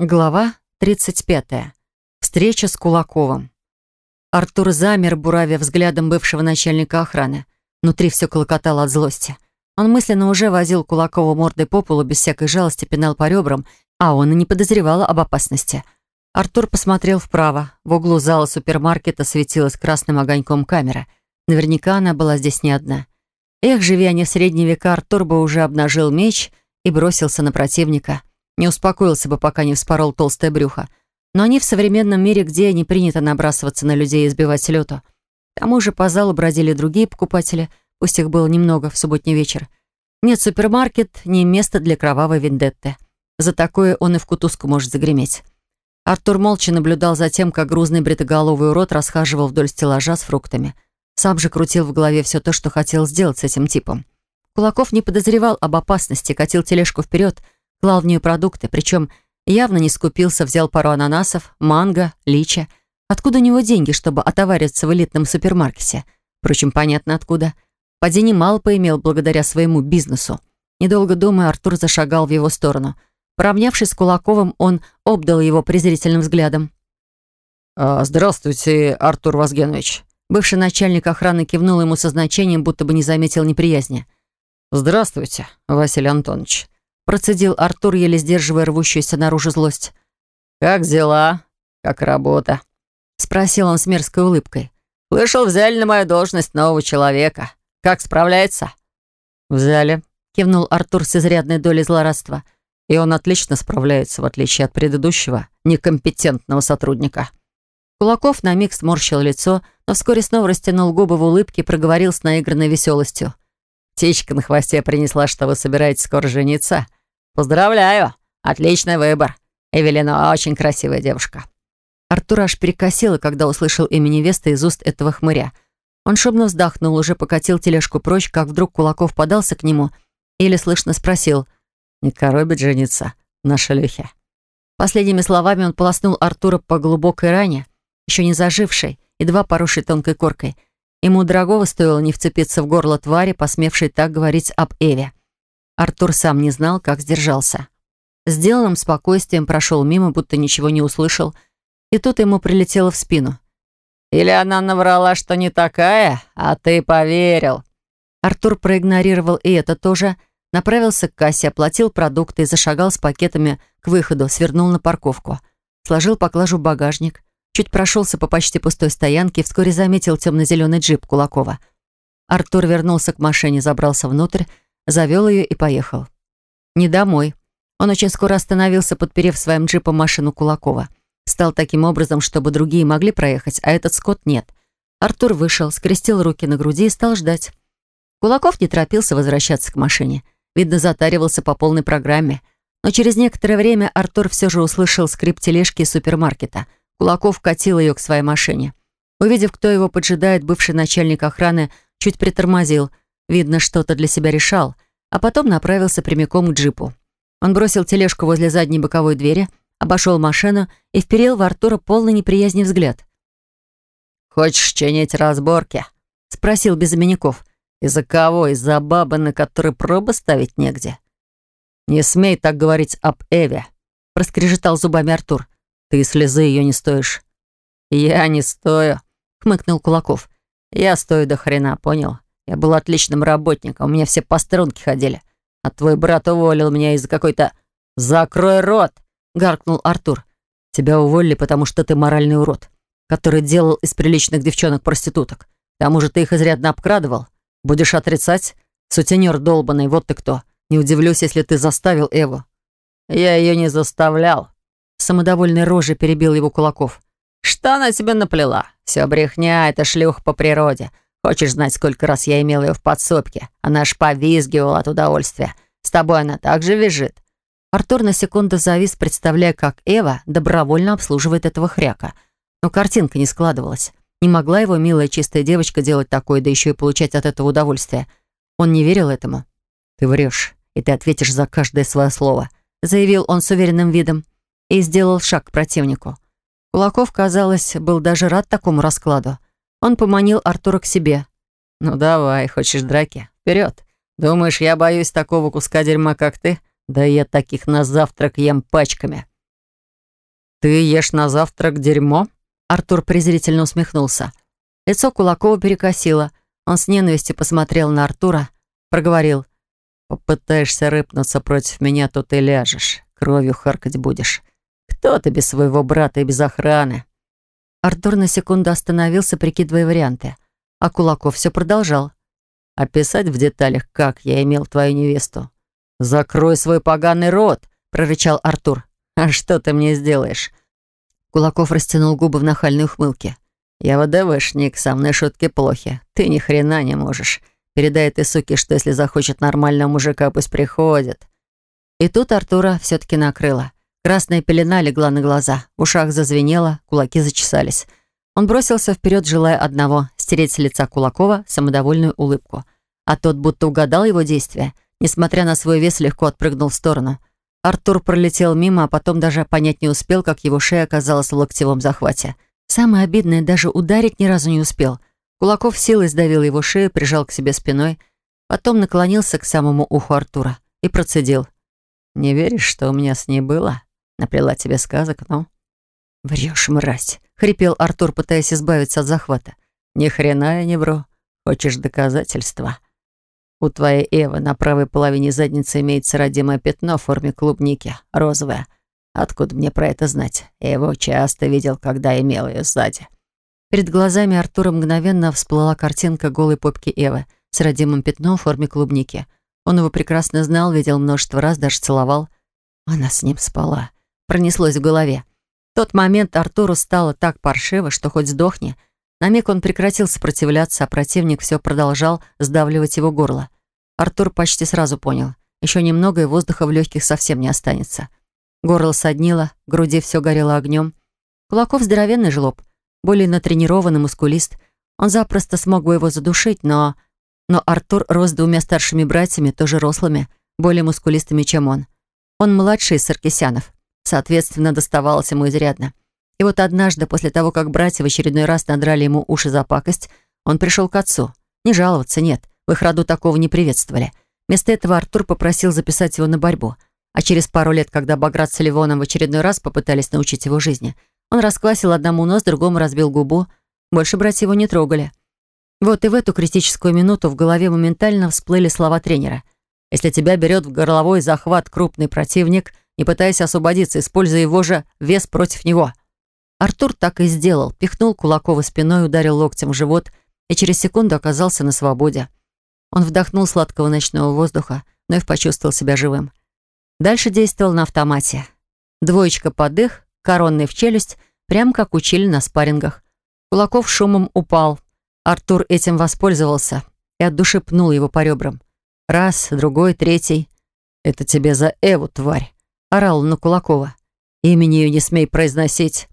Глава 35. Встреча с Кулаковым. Артур замер, буравя взглядом бывшего начальника охраны. Внутри все колокотало от злости. Он мысленно уже возил Кулакова мордой по полу, без всякой жалости пинал по ребрам, а он и не подозревал об опасности. Артур посмотрел вправо. В углу зала супермаркета светилась красным огоньком камера. Наверняка она была здесь не одна. Эх, живи они в средние века, Артур бы уже обнажил меч и бросился на противника — не успокоился бы, пока не вспорол толстое брюхо. Но они в современном мире, где не принято набрасываться на людей и сбивать с лету. К тому же по залу бродили другие покупатели, пусть их было немного в субботний вечер. Нет, супермаркет — не место для кровавой вендетты. За такое он и в кутузку может загреметь. Артур молча наблюдал за тем, как грузный бритоголовый урод расхаживал вдоль стеллажа с фруктами. Сам же крутил в голове все то, что хотел сделать с этим типом. Кулаков не подозревал об опасности, катил тележку вперед — клал в нее продукты, причем явно не скупился, взял пару ананасов, манго, лича. Откуда у него деньги, чтобы отовариться в элитном супермаркете? Впрочем, понятно откуда. Поди немало поимел благодаря своему бизнесу. Недолго думая, Артур зашагал в его сторону. Поравнявшись с Кулаковым, он обдал его презрительным взглядом. «А, «Здравствуйте, Артур Вазгенович». Бывший начальник охраны кивнул ему со значением, будто бы не заметил неприязни. «Здравствуйте, Василий Антонович. Процедил Артур, еле сдерживая рвущуюся наружу злость. «Как дела? Как работа?» Спросил он с мерзкой улыбкой. «Слышал, взяли на мою должность нового человека. Как справляется?» «Взяли», — кивнул Артур с изрядной долей злорадства. «И он отлично справляется, в отличие от предыдущего, некомпетентного сотрудника». Кулаков на миг сморщил лицо, но вскоре снова растянул губы в улыбке и проговорил с наигранной веселостью. «Птичка на хвосте принесла, что вы собираетесь скоро жениться. «Поздравляю! Отличный выбор. Эвелина очень красивая девушка». Артур аж перекосило, когда услышал имя невесты из уст этого хмыря. Он шумно вздохнул, уже покатил тележку прочь, как вдруг Кулаков подался к нему и еле слышно спросил «Не коробит жениться на шлюхе?» Последними словами он полоснул Артура по глубокой ране, еще не зажившей, едва поросшей тонкой коркой. Ему дорогого стоило не вцепиться в горло твари, посмевшей так говорить об Эве. Артур сам не знал, как сдержался. Сделанным спокойствием прошел мимо, будто ничего не услышал, и тут ему прилетело в спину. «Или она наврала, что не такая, а ты поверил?» Артур проигнорировал и это тоже, направился к кассе, оплатил продукты и зашагал с пакетами к выходу, свернул на парковку. Сложил поклажу в багажник, чуть прошелся по почти пустой стоянке и вскоре заметил темно-зеленый джип Кулакова. Артур вернулся к машине, забрался внутрь, завел ее и поехал. Не домой. Он очень скоро остановился, подперев своим джипом машину Кулакова. Стал таким образом, чтобы другие могли проехать, а этот скот нет. Артур вышел, скрестил руки на груди и стал ждать. Кулаков не торопился возвращаться к машине. Видно, затаривался по полной программе. Но через некоторое время Артур все же услышал скрип тележки из супермаркета. Кулаков катил ее к своей машине. Увидев, кто его поджидает, бывший начальник охраны чуть притормозил — Видно, что-то для себя решал, а потом направился прямиком к джипу. Он бросил тележку возле задней боковой двери, обошел машину и вперил в Артура полный неприязни взгляд. «Хочешь чинить разборки?» — спросил без именников. «Из-за кого? Из-за бабы, на которой пробы ставить негде?» «Не смей так говорить об Эве», — проскрежетал зубами Артур. «Ты слезы ее не стоишь». «Я не стою», — хмыкнул Кулаков. «Я стою до хрена, понял? Я был отличным работником, у меня все по струнке ходили. А твой брат уволил меня из-за какой-то... «Закрой рот!» — гаркнул Артур. «Тебя уволили, потому что ты моральный урод, который делал из приличных девчонок проституток. К тому же ты их изрядно обкрадывал. Будешь отрицать? Сутенер долбанный, вот ты кто. Не удивлюсь, если ты заставил Эву». «Я ее не заставлял», — самодовольной рожей перебил его Кулаков. «Что она тебе наплела? Все брехня, это шлюх по природе. Хочешь знать, сколько раз я имел ее в подсобке? Она аж повизгивала от удовольствия. С тобой она также визжит». Артур на секунду завис, представляя, как Эва добровольно обслуживает этого хряка. Но картинка не складывалась. Не могла его милая чистая девочка делать такое, да еще и получать от этого удовольствие. Он не верил этому. «Ты врешь, и ты ответишь за каждое свое слово», заявил он с уверенным видом и сделал шаг к противнику. Кулаков, казалось, был даже рад такому раскладу. Он поманил Артура к себе. «Ну давай, хочешь драки? Вперед! Думаешь, я боюсь такого куска дерьма, как ты? Да я таких на завтрак ем пачками!» «Ты ешь на завтрак дерьмо?» Артур презрительно усмехнулся. Лицо Кулакова перекосило. Он с ненавистью посмотрел на Артура, проговорил. «Попытаешься рыпнуться против меня, то ты ляжешь. Кровью харкать будешь. Кто ты без своего брата и без охраны?» Артур на секунду остановился, прикидывая варианты. А Кулаков все продолжал. «Описать в деталях, как я имел твою невесту?» «Закрой свой поганый рот!» — прорычал Артур. «А что ты мне сделаешь?» Кулаков растянул губы в нахальной ухмылке. «Я ВДВшник, со мной шутки плохи. Ты ни хрена не можешь. Передай этой суке, что если захочет нормального мужика, пусть приходит». И тут Артура все-таки накрыла. Красная пелена легла на глаза, в ушах зазвенело, кулаки зачесались. Он бросился вперед, желая одного — стереть с лица Кулакова самодовольную улыбку. А тот будто угадал его действия. Несмотря на свой вес, легко отпрыгнул в сторону. Артур пролетел мимо, а потом даже понять не успел, как его шея оказалась в локтевом захвате. Самое обидное, даже ударить ни разу не успел. Кулаков силой сдавил его шею, прижал к себе спиной, потом наклонился к самому уху Артура и процедил. «Не веришь, что у меня с ней было?» Наплела тебе сказок, ну?» «Врешь, мразь!» — хрипел Артур, пытаясь избавиться от захвата. «Ни хрена я не вру. Хочешь доказательства?» У твоей Эвы на правой половине задницы имеется родимое пятно в форме клубники, розовое. Откуда мне про это знать? Я его часто видел, когда имел ее сзади. Перед глазами Артура мгновенно всплыла картинка голой попки Эвы с родимым пятном в форме клубники. Он его прекрасно знал, видел множество раз, даже целовал. Она с ним спала пронеслось в голове. В тот момент Артуру стало так паршиво, что хоть сдохни. На миг он прекратил сопротивляться, а противник все продолжал сдавливать его горло. Артур почти сразу понял. Еще немного, и воздуха в легких совсем не останется. Горло соднило, в груди все горело огнем. Кулаков здоровенный жлоб, более натренированный мускулист. Он запросто смог бы его задушить, но... Но Артур рос двумя старшими братьями, тоже рослыми, более мускулистыми, чем он. Он младший из Саркисянов, Соответственно, доставалось ему изрядно. И вот однажды, после того, как братья в очередной раз надрали ему уши за пакость, он пришел к отцу. Не жаловаться, нет. В их роду такого не приветствовали. Вместо этого Артур попросил записать его на борьбу. А через пару лет, когда Баграт с Ливоном в очередной раз попытались научить его жизни, он расквасил одному нос, другому разбил губу. Больше братья его не трогали. Вот и в эту критическую минуту в голове моментально всплыли слова тренера. «Если тебя берет в горловой захват крупный противник», не пытаясь освободиться, используя его же вес против него. Артур так и сделал, пихнул Кулакова спиной, ударил локтем в живот и через секунду оказался на свободе. Он вдохнул сладкого ночного воздуха, вновь почувствовал себя живым. Дальше действовал на автомате. Двоечка под дых, коронный в челюсть, прям как учили на спаррингах. Кулаков шумом упал. Артур этим воспользовался и от души пнул его по ребрам. Раз, другой, третий. «Это тебе за Эву, тварь!» Орал на Кулакова. «Имени ее не смей произносить!»